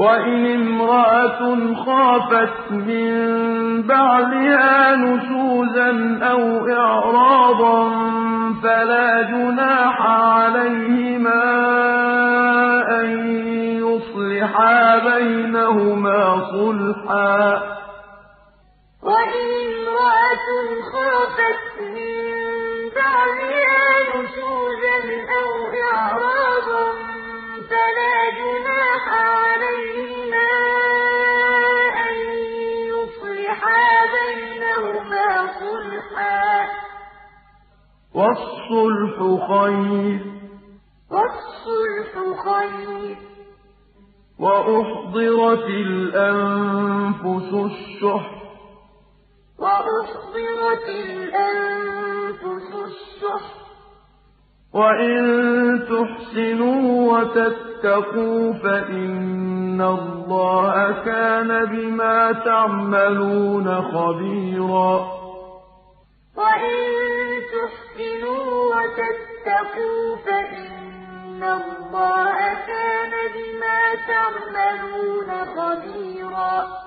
وَإِنِ امْرَأَةٌ خَافَتْ مِن بَعْلِهَا نُشُوزًا أَوْ إِعْرَاضًا فَلَا جُنَاحَ عَلَيْهِمَا أَن يُصْلِحَا بَيْنَهُمَا صُلْحًا ۚ. وَإِنِ امْرَأَةٌ خَافَتْ وَالصُّلْحُ خَيْرٌ ۗ. وَأُحْضِرَتِ الْأَنفُسُ الشُّحَّ ۚ وَإِن تُحْسِنُوا وَتَتَّقُوا فَإِنَّ اللَّهَ كَانَ بِمَا تَعْمَلُونَ خَبِيرًا. وَتَتَّقُوا فَإِنَّ اللَّهَ كَانَ بِمَا تَعْمَلُونَ خَبِيرًا